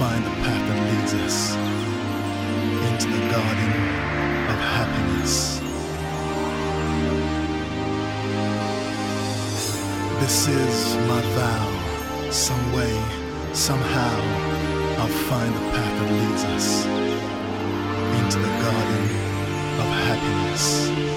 find the path that leads us into the garden of happiness. This is my vow. Some way, somehow, I'll find the path that leads us into the garden of happiness.